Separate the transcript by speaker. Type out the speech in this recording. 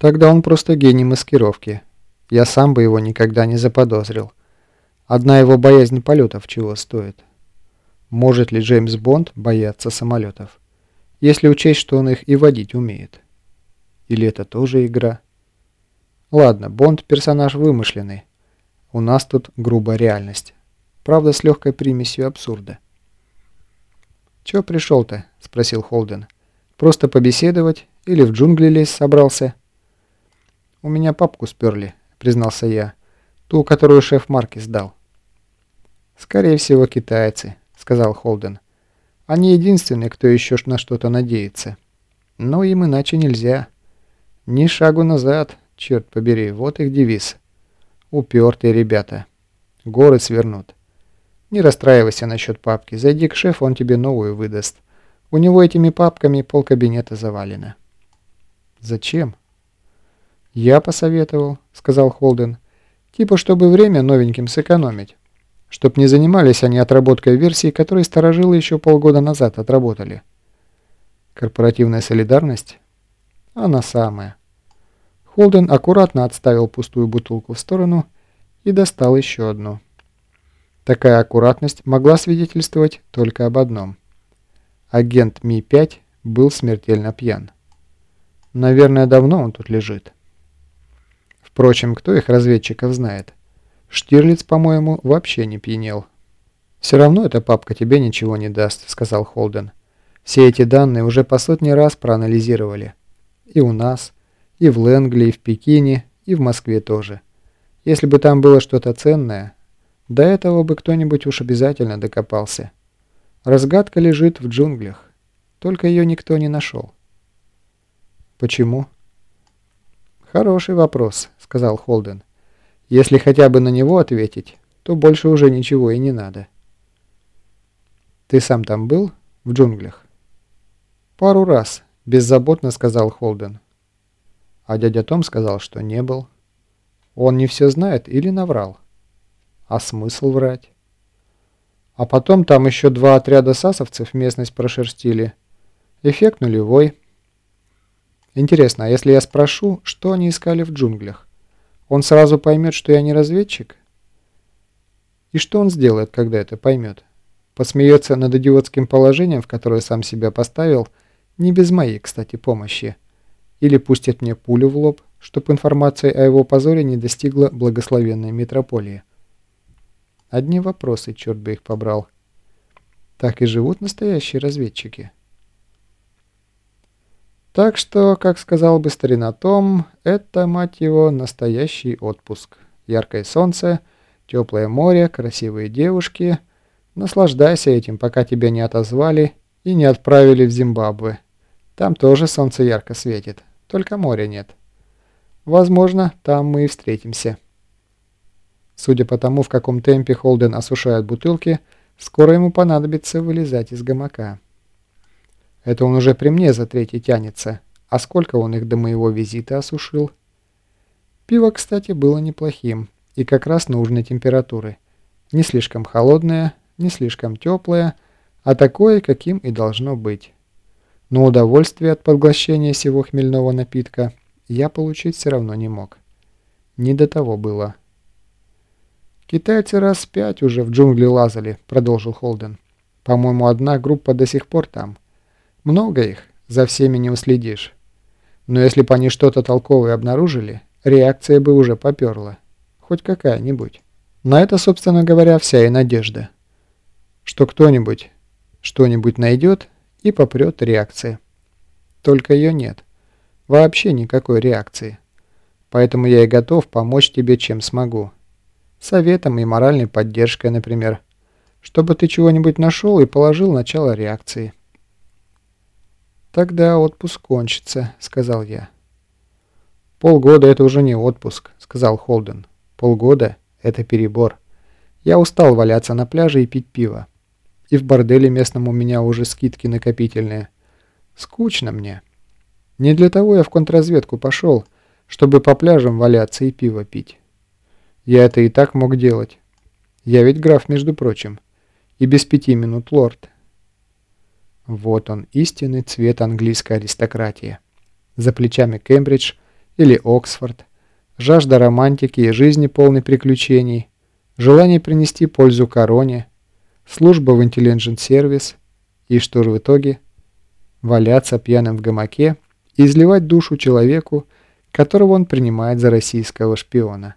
Speaker 1: Тогда он просто гений маскировки. Я сам бы его никогда не заподозрил. Одна его боязнь полетов чего стоит. Может ли Джеймс Бонд бояться самолетов? Если учесть, что он их и водить умеет. Или это тоже игра? Ладно, Бонд персонаж вымышленный. У нас тут грубая реальность. Правда, с легкой примесью абсурда. «Чё пришел-то?» – спросил Холден. «Просто побеседовать? Или в джунгли лезть собрался?» «У меня папку сперли», — признался я. «Ту, которую шеф Марки сдал». «Скорее всего, китайцы», — сказал Холден. «Они единственные, кто еще на что-то надеется. Но им иначе нельзя. Ни шагу назад, черт побери, вот их девиз. Упертые ребята. Горы свернут. Не расстраивайся насчет папки. Зайди к шефу, он тебе новую выдаст. У него этими папками полкабинета завалено». «Зачем?» «Я посоветовал», — сказал Холден. «Типа, чтобы время новеньким сэкономить. Чтоб не занимались они отработкой версии, которые сторожилы еще полгода назад отработали». «Корпоративная солидарность?» «Она самая». Холден аккуратно отставил пустую бутылку в сторону и достал еще одну. Такая аккуратность могла свидетельствовать только об одном. Агент Ми-5 был смертельно пьян. Наверное, давно он тут лежит. Впрочем, кто их разведчиков знает? Штирлиц, по-моему, вообще не пьянел. «Все равно эта папка тебе ничего не даст», — сказал Холден. «Все эти данные уже по сотни раз проанализировали. И у нас, и в Лэнгли, и в Пекине, и в Москве тоже. Если бы там было что-то ценное, до этого бы кто-нибудь уж обязательно докопался. Разгадка лежит в джунглях. Только ее никто не нашел». «Почему?» «Хороший вопрос», — сказал Холден. «Если хотя бы на него ответить, то больше уже ничего и не надо». «Ты сам там был? В джунглях?» «Пару раз», — беззаботно сказал Холден. А дядя Том сказал, что не был. Он не все знает или наврал? А смысл врать? А потом там еще два отряда сасовцев местность прошерстили. Эффект нулевой. Интересно, а если я спрошу, что они искали в джунглях? Он сразу поймет, что я не разведчик? И что он сделает, когда это поймет? Посмеется над идиотским положением, в которое сам себя поставил, не без моей, кстати, помощи. Или пустит мне пулю в лоб, чтобы информация о его позоре не достигла благословенной метрополии. Одни вопросы, черт бы их побрал. Так и живут настоящие разведчики. Так что, как сказал бы старина Том, это, мать его, настоящий отпуск. Яркое солнце, теплое море, красивые девушки. Наслаждайся этим, пока тебя не отозвали и не отправили в Зимбабве. Там тоже солнце ярко светит, только моря нет. Возможно, там мы и встретимся. Судя по тому, в каком темпе Холден осушает бутылки, скоро ему понадобится вылезать из гамака. Это он уже при мне за третий тянется. А сколько он их до моего визита осушил? Пиво, кстати, было неплохим и как раз нужной температуры. Не слишком холодное, не слишком теплое, а такое, каким и должно быть. Но удовольствие от поглощения сего хмельного напитка я получить все равно не мог. Не до того было. «Китайцы раз пять уже в джунгли лазали», — продолжил Холден. «По-моему, одна группа до сих пор там». Много их, за всеми не уследишь. Но если бы они что-то толковое обнаружили, реакция бы уже поперла. Хоть какая-нибудь. На это, собственно говоря, вся и надежда. Что кто-нибудь что-нибудь найдет и попрет реакция. Только ее нет. Вообще никакой реакции. Поэтому я и готов помочь тебе, чем смогу. Советом и моральной поддержкой, например. Чтобы ты чего-нибудь нашел и положил начало реакции. «Тогда отпуск кончится», — сказал я. «Полгода — это уже не отпуск», — сказал Холден. «Полгода — это перебор. Я устал валяться на пляже и пить пиво. И в борделе местном у меня уже скидки накопительные. Скучно мне. Не для того я в контрразведку пошел, чтобы по пляжам валяться и пиво пить. Я это и так мог делать. Я ведь граф, между прочим. И без пяти минут лорд». Вот он, истинный цвет английской аристократии. За плечами Кембридж или Оксфорд, жажда романтики и жизни полной приключений, желание принести пользу короне, служба в интеллигент-сервис и что же в итоге? Валяться пьяным в гамаке и изливать душу человеку, которого он принимает за российского шпиона.